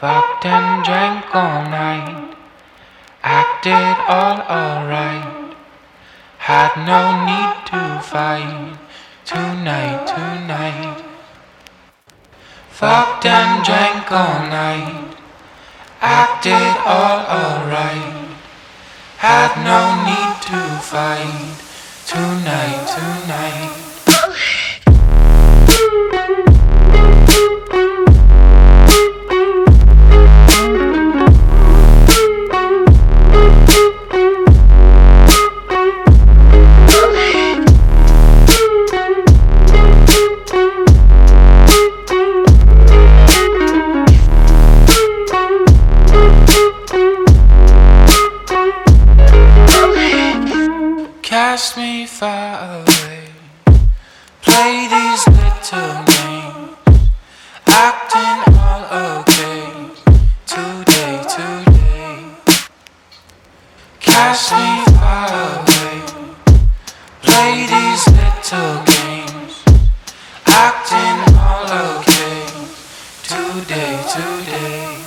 Fucked and drank all night. Acted all alright. Had no need to fight. Tonight, tonight. Fucked and drank all night. Acted all alright. Had no need to fight. Tonight, tonight. Cast me far away. Play these little games. Acting all okay. Today, today. Cast me far away. Play these little games. Acting all okay. Today, today.